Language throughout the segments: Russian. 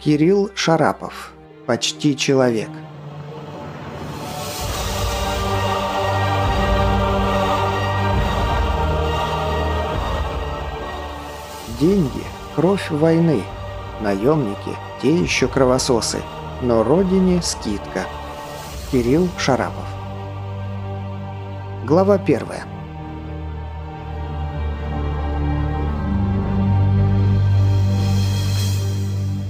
Кирилл Шарапов. Почти человек. Деньги – кровь войны. Наемники – те еще кровососы. Но родине – скидка. Кирилл Шарапов. Глава первая.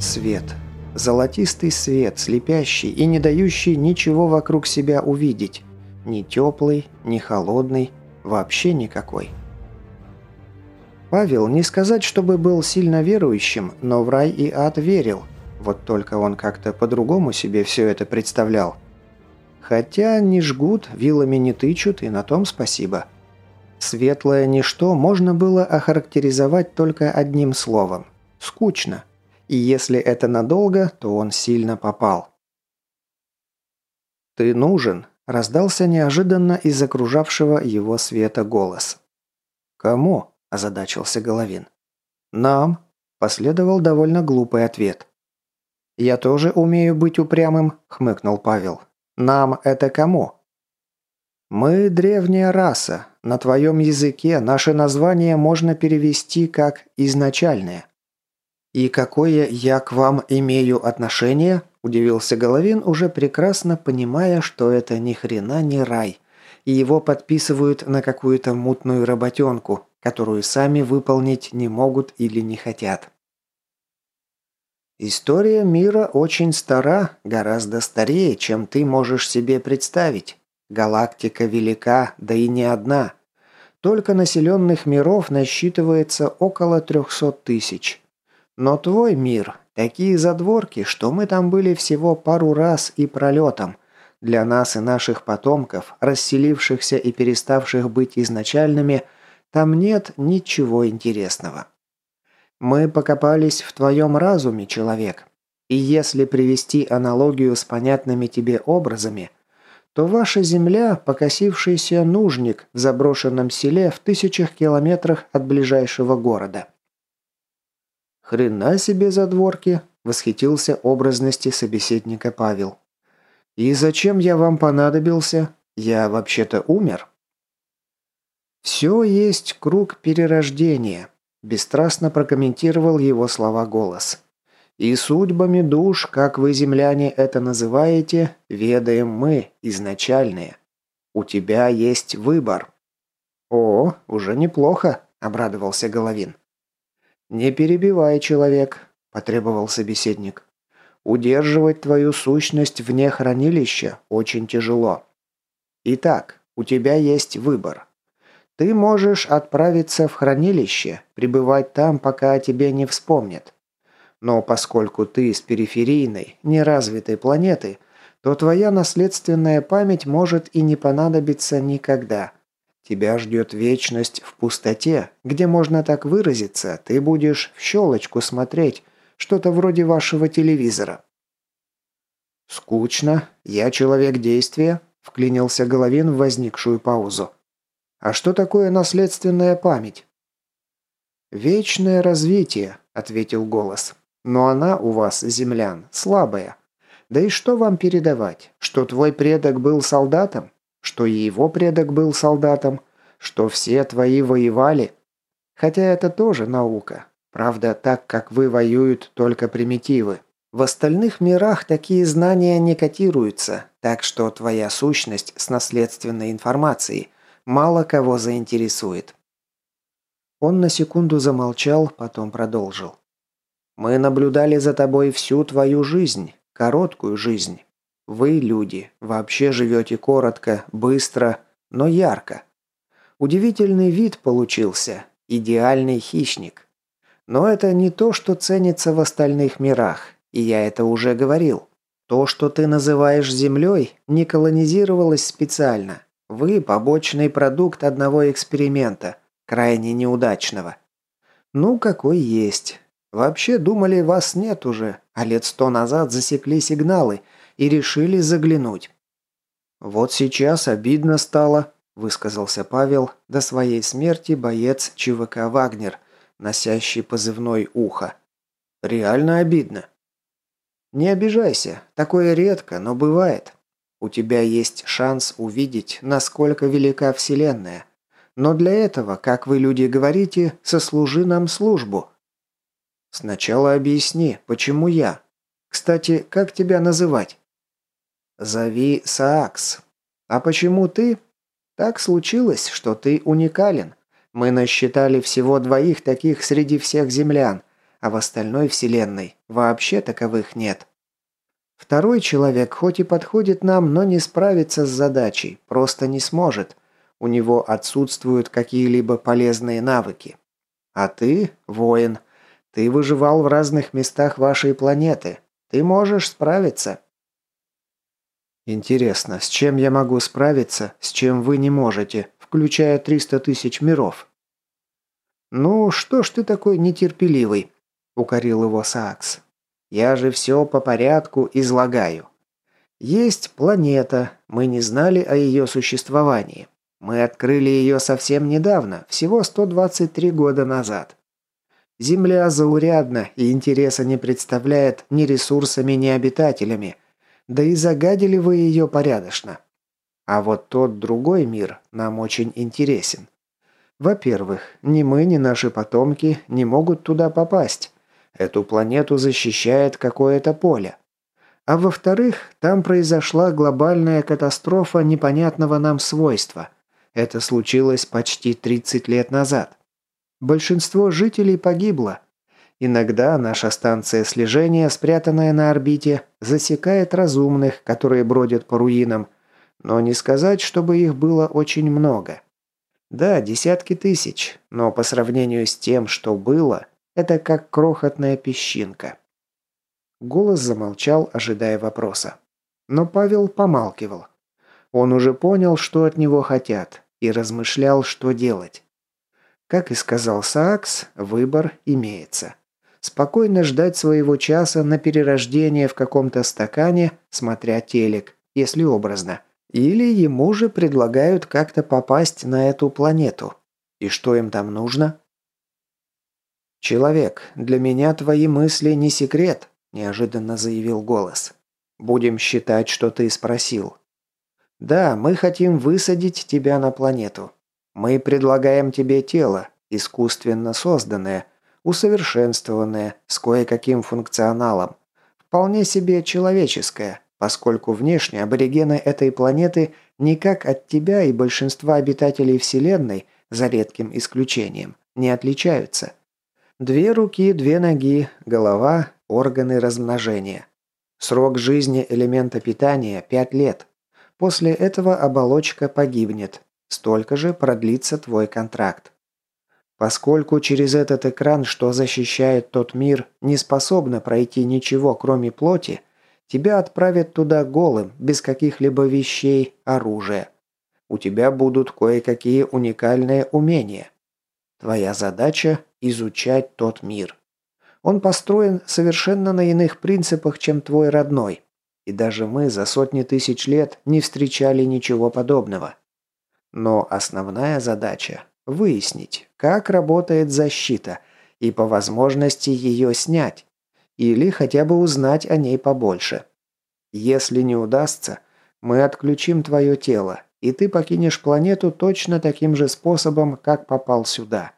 Свет. Золотистый свет, слепящий и не дающий ничего вокруг себя увидеть. Ни теплый, ни холодный, вообще никакой. Павел, не сказать, чтобы был сильно верующим, но в рай и ад верил. Вот только он как-то по-другому себе все это представлял. Хотя не жгут, вилами не тычут, и на том спасибо. Светлое ничто можно было охарактеризовать только одним словом – скучно. И если это надолго, то он сильно попал. «Ты нужен», – раздался неожиданно из окружавшего его света голос. «Кому?» – озадачился Головин. «Нам», – последовал довольно глупый ответ. «Я тоже умею быть упрямым», – хмыкнул Павел. «Нам это кому?» «Мы древняя раса. На твоем языке наше название можно перевести как «изначальное». «И какое я к вам имею отношение?» – удивился Головин, уже прекрасно понимая, что это ни хрена не рай, и его подписывают на какую-то мутную работенку, которую сами выполнить не могут или не хотят. История мира очень стара, гораздо старее, чем ты можешь себе представить. Галактика велика, да и не одна. Только населенных миров насчитывается около 300 тысяч. Но твой мир – такие задворки, что мы там были всего пару раз и пролетом. Для нас и наших потомков, расселившихся и переставших быть изначальными, там нет ничего интересного. Мы покопались в твоем разуме, человек. И если привести аналогию с понятными тебе образами, то ваша земля – покосившийся нужник в заброшенном селе в тысячах километрах от ближайшего города – «Хрена себе задворки!» – восхитился образности собеседника Павел. «И зачем я вам понадобился? Я вообще-то умер». «Все есть круг перерождения», – бесстрастно прокомментировал его слова голос. «И судьбами душ, как вы, земляне, это называете, ведаем мы, изначальные. У тебя есть выбор». «О, уже неплохо», – обрадовался Головин. «Не перебивай, человек», – потребовал собеседник. «Удерживать твою сущность вне хранилища очень тяжело. Итак, у тебя есть выбор. Ты можешь отправиться в хранилище, пребывать там, пока о тебе не вспомнят. Но поскольку ты с периферийной, неразвитой планеты, то твоя наследственная память может и не понадобиться никогда. Тебя ждет вечность в пустоте, где можно так выразиться, ты будешь в щелочку смотреть, что-то вроде вашего телевизора. «Скучно. Я человек действия», – вклинился Головин в возникшую паузу. «А что такое наследственная память?» «Вечное развитие», – ответил голос. «Но она у вас, землян, слабая. Да и что вам передавать? Что твой предок был солдатом? Что его предок был солдатом, что все твои воевали. Хотя это тоже наука. Правда, так как вы воюют только примитивы. В остальных мирах такие знания не котируются, так что твоя сущность с наследственной информацией мало кого заинтересует. Он на секунду замолчал, потом продолжил. «Мы наблюдали за тобой всю твою жизнь, короткую жизнь. Вы, люди, вообще живете коротко, быстро, но ярко. Удивительный вид получился, идеальный хищник. Но это не то, что ценится в остальных мирах, и я это уже говорил. То, что ты называешь Землей, не колонизировалось специально. Вы – побочный продукт одного эксперимента, крайне неудачного. Ну, какой есть. Вообще думали, вас нет уже, а лет сто назад засекли сигналы – и решили заглянуть. «Вот сейчас обидно стало», – высказался Павел, до своей смерти боец ЧВК «Вагнер», носящий позывной «Ухо». «Реально обидно». Не обижайся, такое редко, но бывает. У тебя есть шанс увидеть, насколько велика Вселенная. Но для этого, как вы люди говорите, сослужи нам службу. Сначала объясни, почему я? Кстати, как тебя называть? Зови Саакс. А почему ты? Так случилось, что ты уникален. Мы насчитали всего двоих таких среди всех землян, а в остальной вселенной вообще таковых нет. Второй человек хоть и подходит нам, но не справится с задачей, просто не сможет. У него отсутствуют какие-либо полезные навыки. А ты – воин. Ты выживал в разных местах вашей планеты. Ты можешь справиться. Интересно, с чем я могу справиться, с чем вы не можете, включая 300 тысяч миров? Ну, что ж ты такой нетерпеливый? укорил его Сакс. «Я же все по порядку излагаю. Есть планета, мы не знали о ее существовании. Мы открыли ее совсем недавно, всего 123 года назад. Земля заурядна и интереса не представляет ни ресурсами, ни обитателями. Да и загадили вы ее порядочно. А вот тот другой мир нам очень интересен. Во-первых, ни мы, ни наши потомки не могут туда попасть. Эту планету защищает какое-то поле. А во-вторых, там произошла глобальная катастрофа непонятного нам свойства. Это случилось почти 30 лет назад. Большинство жителей погибло. Иногда наша станция слежения, спрятанная на орбите, засекает разумных, которые бродят по руинам, но не сказать, чтобы их было очень много. Да, десятки тысяч, но по сравнению с тем, что было, это как крохотная песчинка. Голос замолчал, ожидая вопроса. Но Павел помалкивал. Он уже понял, что от него хотят, и размышлял, что делать. Как и сказал Саакс, выбор имеется. Спокойно ждать своего часа на перерождение в каком-то стакане, смотря телек, если образно. Или ему же предлагают как-то попасть на эту планету. И что им там нужно? «Человек, для меня твои мысли не секрет», – неожиданно заявил голос. «Будем считать, что ты спросил. Да, мы хотим высадить тебя на планету. Мы предлагаем тебе тело, искусственно созданное, усовершенствованное, с кое-каким функционалом. Вполне себе человеческое, поскольку внешне аборигены этой планеты никак от тебя и большинства обитателей Вселенной, за редким исключением, не отличаются. Две руки, две ноги, голова, органы размножения. Срок жизни элемента питания – 5 лет. После этого оболочка погибнет. Столько же продлится твой контракт. Поскольку через этот экран, что защищает тот мир, не способно пройти ничего, кроме плоти, тебя отправят туда голым, без каких-либо вещей, оружия. У тебя будут кое-какие уникальные умения. Твоя задача изучать тот мир. Он построен совершенно на иных принципах, чем твой родной. И даже мы за сотни тысяч лет не встречали ничего подобного. Но основная задача – выяснить, как работает защита, и по возможности ее снять, или хотя бы узнать о ней побольше. Если не удастся, мы отключим твое тело, и ты покинешь планету точно таким же способом, как попал сюда.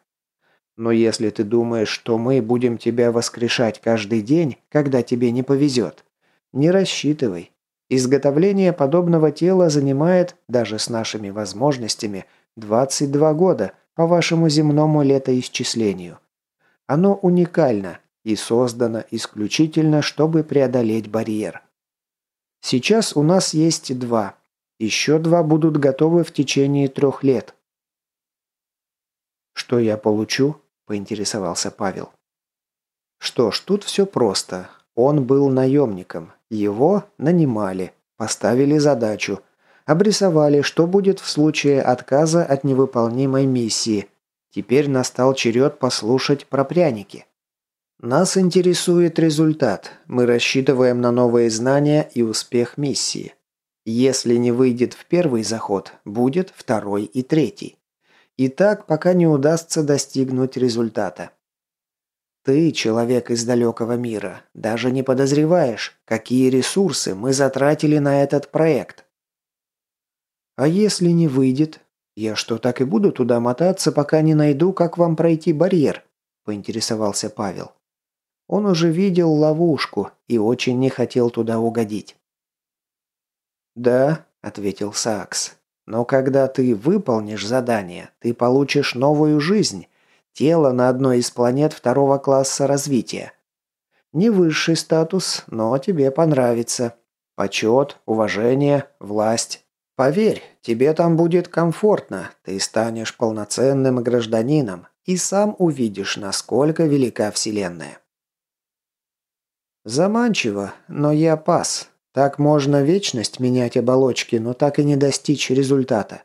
Но если ты думаешь, что мы будем тебя воскрешать каждый день, когда тебе не повезет, не рассчитывай. Изготовление подобного тела занимает, даже с нашими возможностями, 22 года по вашему земному летоисчислению. Оно уникально и создано исключительно, чтобы преодолеть барьер. Сейчас у нас есть два. Еще два будут готовы в течение трех лет. Что я получу? поинтересовался Павел. Что ж, тут все просто. Он был наемником. Его нанимали, поставили задачу, обрисовали, что будет в случае отказа от невыполнимой миссии. Теперь настал черед послушать про пряники. Нас интересует результат. Мы рассчитываем на новые знания и успех миссии. Если не выйдет в первый заход, будет второй и третий. И так, пока не удастся достигнуть результата. Ты, человек из далекого мира, даже не подозреваешь, какие ресурсы мы затратили на этот проект. А если не выйдет? Я что, так и буду туда мотаться, пока не найду, как вам пройти барьер? Поинтересовался Павел. Он уже видел ловушку и очень не хотел туда угодить. «Да», — ответил Сакс, — «но когда ты выполнишь задание, ты получишь новую жизнь, Тело на одной из планет второго класса развития. Не высший статус, но тебе понравится. Почет, уважение, власть. Поверь, тебе там будет комфортно, ты станешь полноценным гражданином и сам увидишь, насколько велика Вселенная. Заманчиво, но я пас. Так можно вечность менять оболочки, но так и не достичь результата.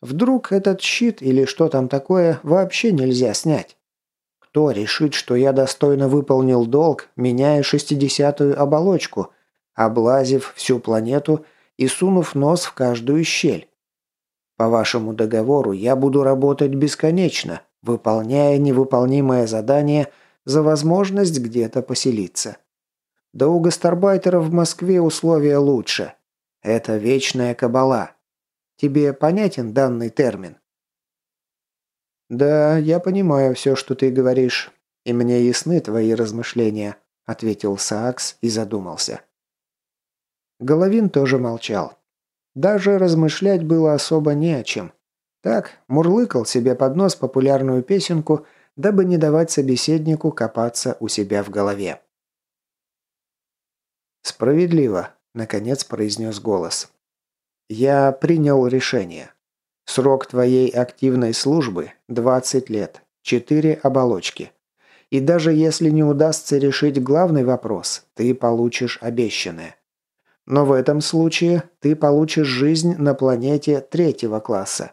Вдруг этот щит или что там такое вообще нельзя снять? Кто решит, что я достойно выполнил долг, меняя шестидесятую оболочку, облазив всю планету и сунув нос в каждую щель? По вашему договору я буду работать бесконечно, выполняя невыполнимое задание за возможность где-то поселиться. Да у гастарбайтеров в Москве условия лучше. Это вечная кабала. Тебе понятен данный термин?» «Да, я понимаю все, что ты говоришь, и мне ясны твои размышления», — ответил Саакс и задумался. Головин тоже молчал. Даже размышлять было особо не о чем. Так, мурлыкал себе под нос популярную песенку, дабы не давать собеседнику копаться у себя в голове. «Справедливо», — наконец произнес голос. Я принял решение. Срок твоей активной службы – 20 лет, 4 оболочки. И даже если не удастся решить главный вопрос, ты получишь обещанное. Но в этом случае ты получишь жизнь на планете третьего класса.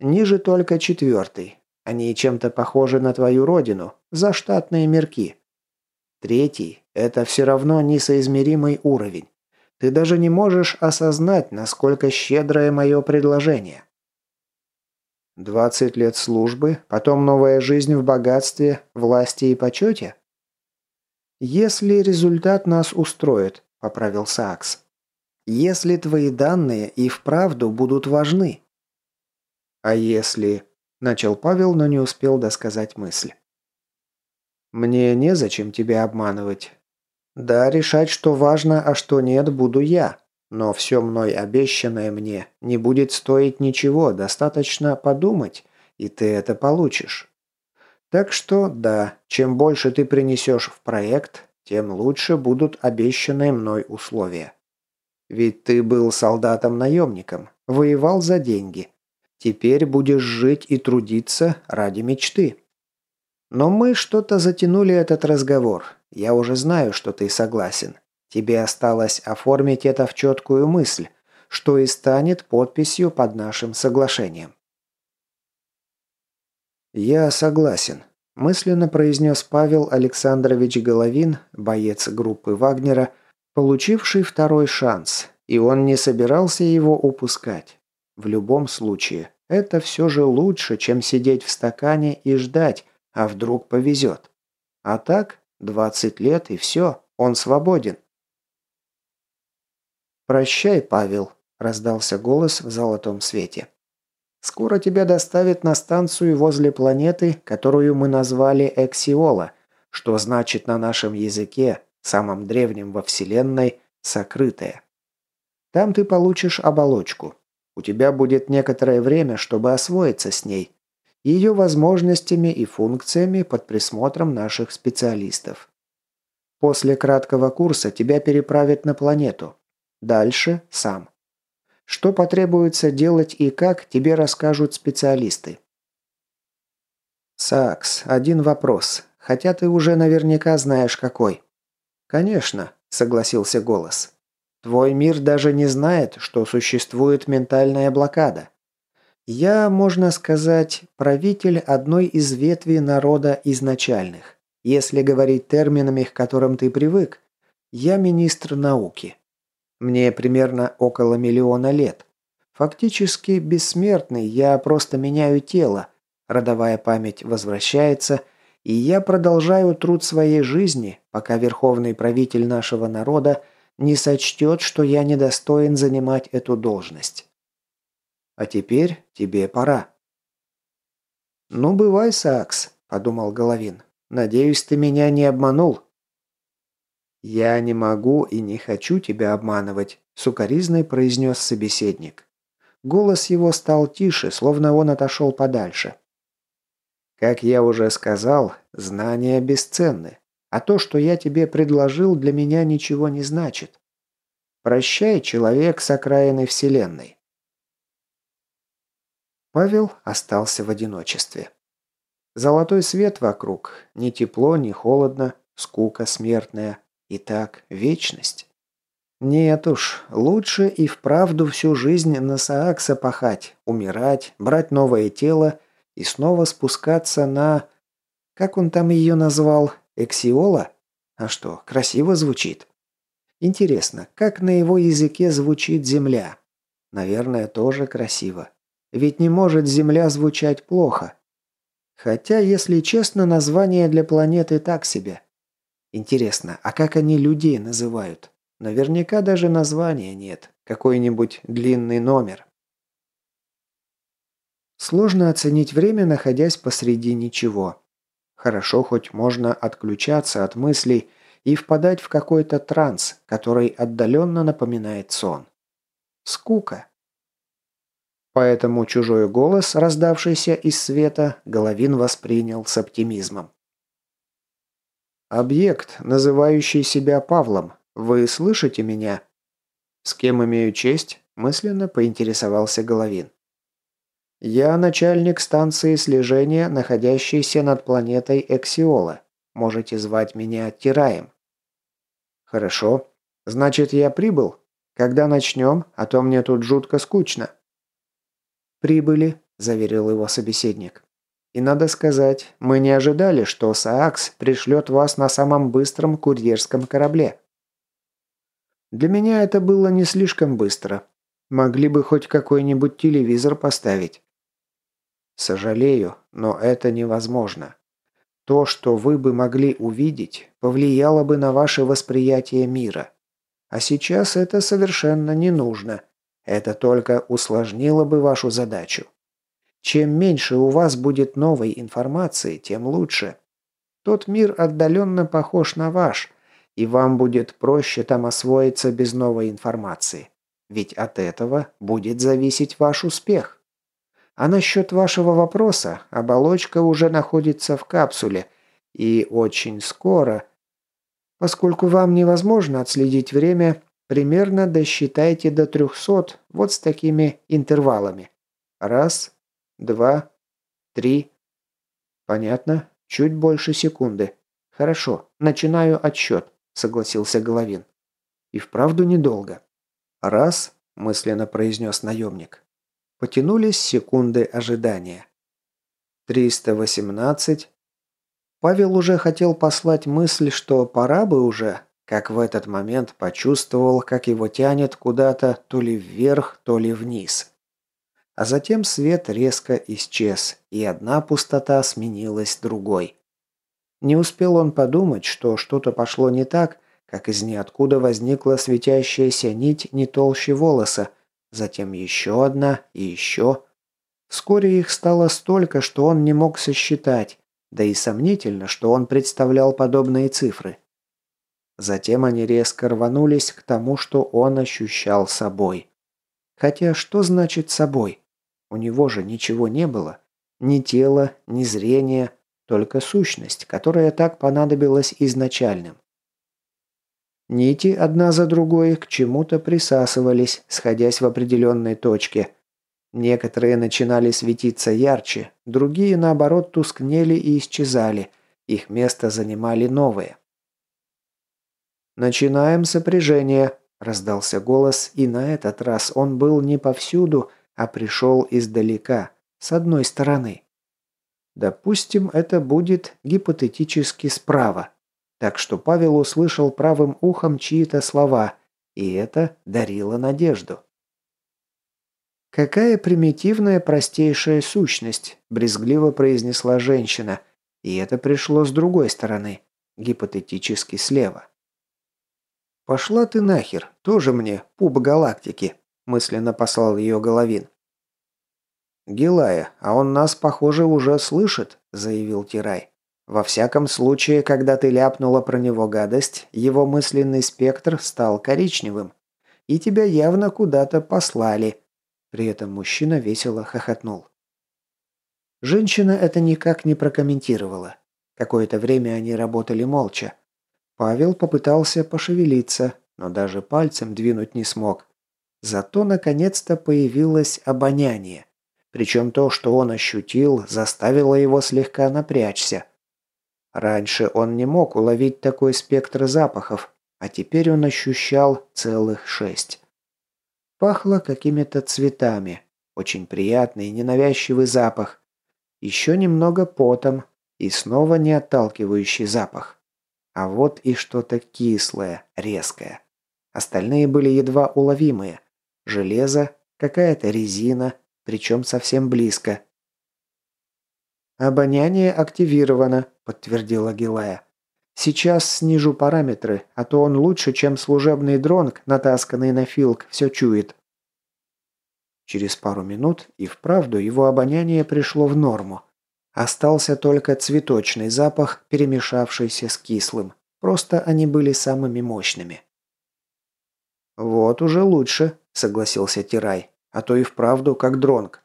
Ниже только четвертый. Они чем-то похожи на твою родину, заштатные мирки. Третий – это все равно несоизмеримый уровень. Ты даже не можешь осознать, насколько щедрое мое предложение. Двадцать лет службы, потом новая жизнь в богатстве, власти и почете? Если результат нас устроит, поправил Сакс. Если твои данные и вправду будут важны. А если... Начал Павел, но не успел досказать мысль. «Мне незачем тебя обманывать. Да, решать, что важно, а что нет, буду я. Но все мной обещанное мне не будет стоить ничего, достаточно подумать, и ты это получишь. Так что, да, чем больше ты принесешь в проект, тем лучше будут обещанные мной условия. Ведь ты был солдатом-наемником, воевал за деньги. Теперь будешь жить и трудиться ради мечты. Но мы что-то затянули этот разговор. Я уже знаю, что ты согласен. Тебе осталось оформить это в четкую мысль, что и станет подписью под нашим соглашением. «Я согласен», – мысленно произнес Павел Александрович Головин, боец группы Вагнера, получивший второй шанс, и он не собирался его упускать. В любом случае, это все же лучше, чем сидеть в стакане и ждать, а вдруг повезет. А так, 20 лет и все, он свободен. «Прощай, Павел», – раздался голос в золотом свете. «Скоро тебя доставят на станцию возле планеты, которую мы назвали Эксиола, что значит на нашем языке, самом древнем во Вселенной, сокрытая. Там ты получишь оболочку. У тебя будет некоторое время, чтобы освоиться с ней, ее возможностями и функциями под присмотром наших специалистов. После краткого курса тебя переправят на планету. Дальше сам. Что потребуется делать и как, тебе расскажут специалисты. Сакс, один вопрос, хотя ты уже наверняка знаешь какой. Конечно, согласился голос. Твой мир даже не знает, что существует ментальная блокада. Я, можно сказать, правитель одной из ветвей народа изначальных. Если говорить терминами, к которым ты привык, я министр науки. Мне примерно около миллиона лет. Фактически бессмертный, я просто меняю тело, родовая память возвращается, И я продолжаю труд своей жизни, пока верховный правитель нашего народа не сочтет, что я недостоин занимать эту должность. А теперь тебе пора». «Ну, бывай, Сакс», – подумал Головин. «Надеюсь, ты меня не обманул». «Я не могу и не хочу тебя обманывать», – сукоризной произнес собеседник. Голос его стал тише, словно он отошел подальше. «Как я уже сказал, знания бесценны, а то, что я тебе предложил, для меня ничего не значит. Прощай, человек с окраины Вселенной». Павел остался в одиночестве. Золотой свет вокруг, ни тепло, ни холодно, скука смертная. И так вечность. Нет уж, лучше и вправду всю жизнь на Саакса пахать, умирать, брать новое тело и снова спускаться на... Как он там ее назвал? Эксиола? А что, красиво звучит. Интересно, как на его языке звучит Земля? Наверное, тоже красиво. Ведь не может Земля звучать плохо. Хотя, если честно, название для планеты так себе. Интересно, а как они людей называют? Наверняка даже названия нет. Какой-нибудь длинный номер. Сложно оценить время, находясь посреди ничего. Хорошо, хоть можно отключаться от мыслей и впадать в какой-то транс, который отдаленно напоминает сон. Скука. Поэтому чужой голос, раздавшийся из света, Головин воспринял с оптимизмом. «Объект, называющий себя Павлом, вы слышите меня?» «С кем имею честь?» – мысленно поинтересовался Головин. «Я начальник станции слежения, находящейся над планетой Эксиола. Можете звать меня Тираем». «Хорошо. Значит, я прибыл? Когда начнем? А то мне тут жутко скучно». «Прибыли», – заверил его собеседник. И надо сказать, мы не ожидали, что Саакс пришлет вас на самом быстром курьерском корабле. Для меня это было не слишком быстро. Могли бы хоть какой-нибудь телевизор поставить. Сожалею, но это невозможно. То, что вы бы могли увидеть, повлияло бы на ваше восприятие мира. А сейчас это совершенно не нужно. Это только усложнило бы вашу задачу. Чем меньше у вас будет новой информации, тем лучше. Тот мир отдаленно похож на ваш, и вам будет проще там освоиться без новой информации. Ведь от этого будет зависеть ваш успех. А насчет вашего вопроса, оболочка уже находится в капсуле, и очень скоро, поскольку вам невозможно отследить время, примерно досчитайте до 300 вот с такими интервалами. Раз, два, три. Понятно. Чуть больше секунды. Хорошо, начинаю отсчет, согласился Головин. И вправду недолго. Раз, мысленно произнес наемник. Потянулись секунды ожидания. Триста восемнадцать. Павел уже хотел послать мысль, что пора бы уже, как в этот момент почувствовал, как его тянет куда-то то ли вверх, то ли вниз. А затем свет резко исчез, и одна пустота сменилась другой. Не успел он подумать, что что-то пошло не так, как из ниоткуда возникла светящаяся нить не толще волоса, затем еще одна и еще. Вскоре их стало столько, что он не мог сосчитать, да и сомнительно, что он представлял подобные цифры. Затем они резко рванулись к тому, что он ощущал собой. Хотя что значит собой? У него же ничего не было. Ни тела, ни зрения, только сущность, которая так понадобилась изначальным. Нити одна за другой к чему-то присасывались, сходясь в определенной точке. Некоторые начинали светиться ярче, другие, наоборот, тускнели и исчезали. Их место занимали новые. «Начинаем сопряжение», – раздался голос, и на этот раз он был не повсюду, а пришел издалека, с одной стороны. Допустим, это будет гипотетически справа. Так что Павел услышал правым ухом чьи-то слова, и это дарило надежду. «Какая примитивная простейшая сущность», – брезгливо произнесла женщина, И это пришло с другой стороны, гипотетически слева. «Пошла ты нахер, тоже мне, пуп галактики», – мысленно послал ее Головин. «Гилая, а он нас, похоже, уже слышит», – заявил Тирай. «Во всяком случае, когда ты ляпнула про него гадость, его мысленный спектр стал коричневым, и тебя явно куда-то послали». При этом мужчина весело хохотнул. Женщина это никак не прокомментировала. Какое-то время они работали молча. Павел попытался пошевелиться, но даже пальцем двинуть не смог. Зато наконец-то появилось обоняние. Причем то, что он ощутил, заставило его слегка напрячься. Раньше он не мог уловить такой спектр запахов, а теперь он ощущал целых шесть. Пахло какими-то цветами. Очень приятный, ненавязчивый запах. Еще немного потом и снова не отталкивающий запах. А вот и что-то кислое, резкое. Остальные были едва уловимые. Железо, какая-то резина, причем совсем близко. «Обоняние активировано», – подтвердила Гилая. «Сейчас снижу параметры, а то он лучше, чем служебный дронг, натасканный на филк, все чует». Через пару минут и вправду его обоняние пришло в норму. Остался только цветочный запах, перемешавшийся с кислым. Просто они были самыми мощными. «Вот уже лучше», – согласился Тирай. «А то и вправду как дронг».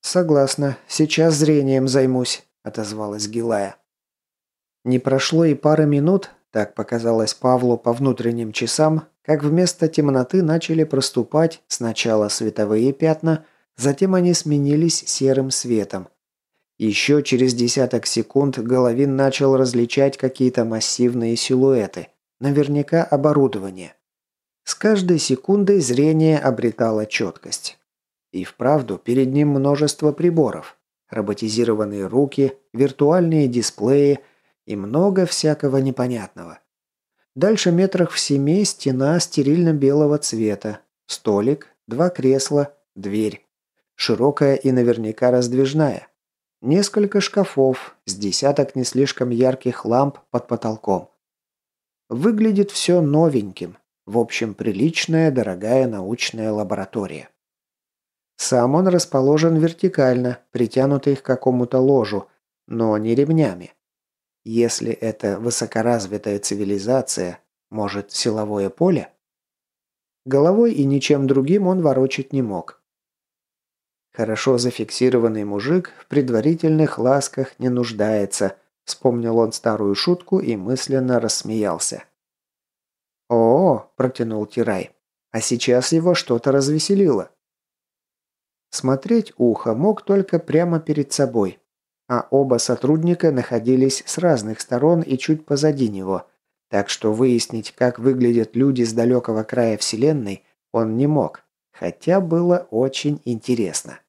«Согласна. Сейчас зрением займусь», – отозвалась Гилая. Не прошло и пары минут, так показалось Павлу по внутренним часам, как вместо темноты начали проступать сначала световые пятна, затем они сменились серым светом. Еще через десяток секунд Головин начал различать какие-то массивные силуэты, наверняка оборудование. С каждой секундой зрение обретало четкость. И вправду перед ним множество приборов. Роботизированные руки, виртуальные дисплеи и много всякого непонятного. Дальше метрах в семи стена стерильно-белого цвета, столик, два кресла, дверь. Широкая и наверняка раздвижная. Несколько шкафов, с десяток не слишком ярких ламп под потолком. Выглядит все новеньким. В общем, приличная, дорогая научная лаборатория. Сам он расположен вертикально, притянутый к какому-то ложу, но не ремнями. Если это высокоразвитая цивилизация, может, силовое поле? Головой и ничем другим он ворочать не мог. Хорошо зафиксированный мужик в предварительных ласках не нуждается, вспомнил он старую шутку и мысленно рассмеялся. «О, – протянул Тирай, – а сейчас его что-то развеселило». Смотреть ухо мог только прямо перед собой, а оба сотрудника находились с разных сторон и чуть позади него, так что выяснить, как выглядят люди с далекого края Вселенной, он не мог, хотя было очень интересно.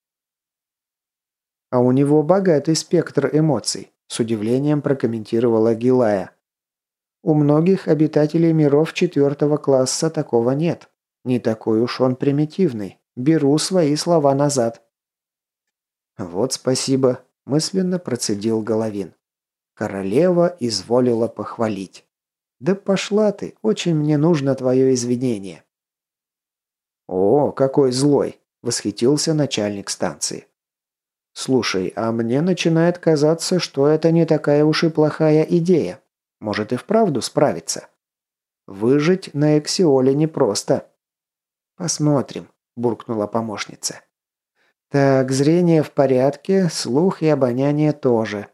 «А у него богатый спектр эмоций», – с удивлением прокомментировала Гилая. «У многих обитателей миров четвертого класса такого нет. Не такой уж он примитивный. Беру свои слова назад». «Вот спасибо», мысленно процедил Головин. Королева изволила похвалить. «Да пошла ты, очень мне нужно твое извинение». «О, какой злой!» – восхитился начальник станции. «Слушай, а мне начинает казаться, что это не такая уж и плохая идея. Может и вправду справиться. Выжить на Эксиоле непросто». «Посмотрим», – буркнула помощница. Так, зрение в порядке, слух и обоняние тоже.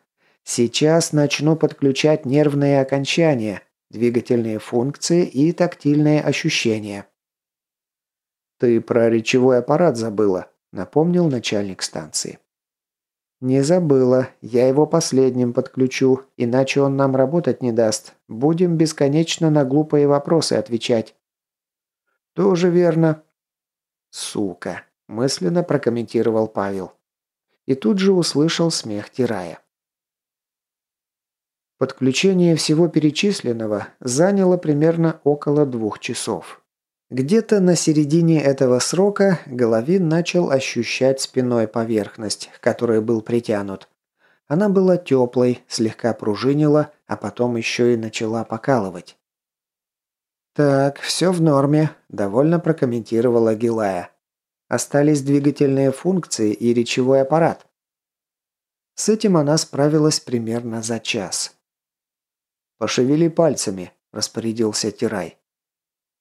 Сейчас начну подключать нервные окончания, двигательные функции и тактильные ощущения. «Ты про речевой аппарат забыла», – напомнил начальник станции. «Не забыла. Я его последним подключу, иначе он нам работать не даст. Будем бесконечно на глупые вопросы отвечать». «Тоже верно». «Сука мысленно прокомментировал Павел. И тут же услышал смех Тирая. Подключение всего перечисленного заняло примерно около двух часов. Где-то на середине этого срока Головин начал ощущать спиной поверхность, к которой был притянут. Она была теплой, слегка пружинила, а потом еще и начала покалывать. «Так, все в норме», – довольно прокомментировала Гилая. «Остались двигательные функции и речевой аппарат». С этим она справилась примерно за час. «Пошевели пальцами», – распорядился Тирай.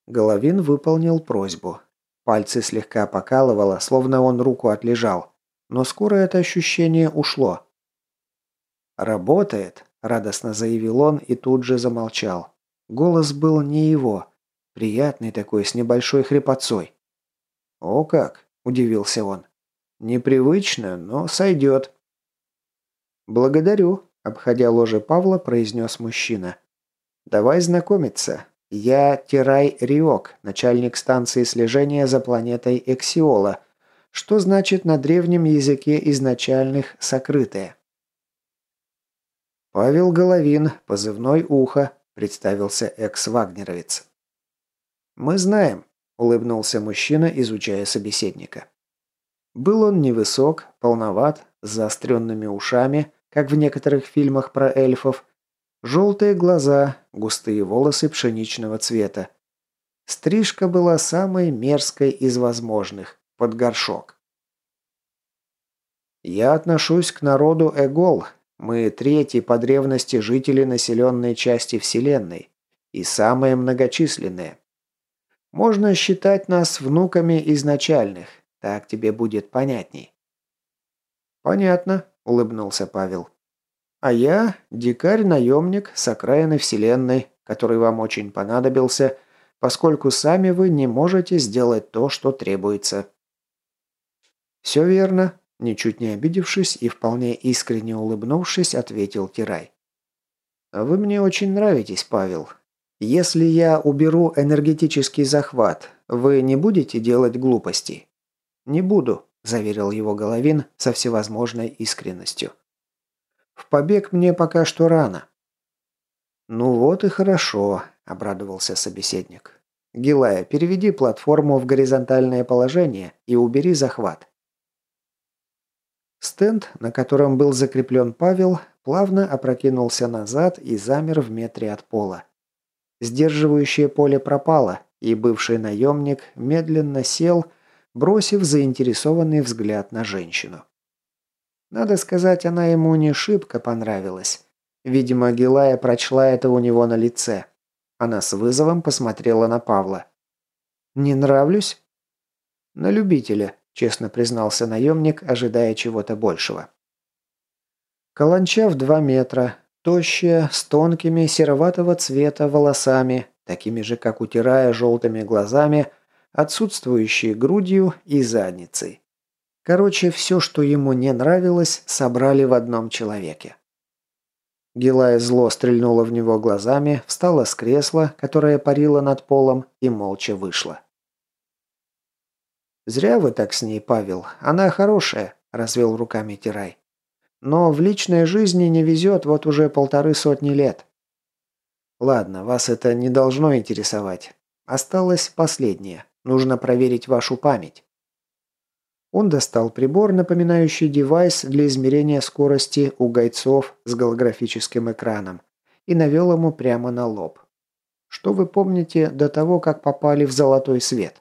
Головин выполнил просьбу. Пальцы слегка покалывало, словно он руку отлежал. Но скоро это ощущение ушло. «Работает», – радостно заявил он и тут же замолчал. Голос был не его. Приятный такой, с небольшой хрипотцой. «О как!» – удивился он. «Непривычно, но сойдет». «Благодарю», – обходя ложе Павла, произнес мужчина. «Давай знакомиться. Я Тирай Риок, начальник станции слежения за планетой Эксиола, что значит на древнем языке изначальных «сокрытое». «Павел Головин, позывной «Ухо», – представился экс-вагнеровец. «Мы знаем», – улыбнулся мужчина, изучая собеседника. Был он невысок, полноват, с заостренными ушами, как в некоторых фильмах про эльфов, желтые глаза, густые волосы пшеничного цвета. Стрижка была самой мерзкой из возможных, под горшок. «Я отношусь к народу Эгол, мы третий по древности жители населенной части Вселенной и самые многочисленные. Можно считать нас внуками изначальных, так тебе будет понятней». «Понятно», – улыбнулся Павел. «А я – дикарь-наемник с окраины Вселенной, который вам очень понадобился, поскольку сами вы не можете сделать то, что требуется». «Все верно», Ничуть не обидевшись и вполне искренне улыбнувшись, ответил Тирай. «Вы мне очень нравитесь, Павел. Если я уберу энергетический захват, вы не будете делать глупостей?» «Не буду», – заверил его Головин со всевозможной искренностью. «В побег мне пока что рано». «Ну вот и хорошо», – обрадовался собеседник. «Гилая, переведи платформу в горизонтальное положение и убери захват». Стенд, на котором был закреплен Павел, плавно опрокинулся назад и замер в метре от пола. Сдерживающее поле пропало, и бывший наемник медленно сел, бросив заинтересованный взгляд на женщину. Надо сказать, она ему не шибко понравилась. Видимо, Гилая прочла это у него на лице. Она с вызовом посмотрела на Павла. «Не нравлюсь?» «На любителя», честно признался наемник, ожидая чего-то большего. Каланча в два метра, тощая, с тонкими сероватого цвета волосами, такими же, как у Тирая, желтыми глазами, отсутствующей грудью и задницей. Короче, все, что ему не нравилось, собрали в одном человеке. Гилая зло стрельнула в него глазами, встала с кресла, которое парило над полом, и молча вышла. «Зря вы так с ней, Павел. Она хорошая», – развел руками Тирай. «Но в личной жизни не везет вот уже полторы сотни лет». «Ладно, вас это не должно интересовать. Осталось последнее. Нужно проверить вашу память». Он достал прибор, напоминающий девайс для измерения скорости у гайцов с голографическим экраном, и навел ему прямо на лоб. «Что вы помните до того, как попали в золотой свет?»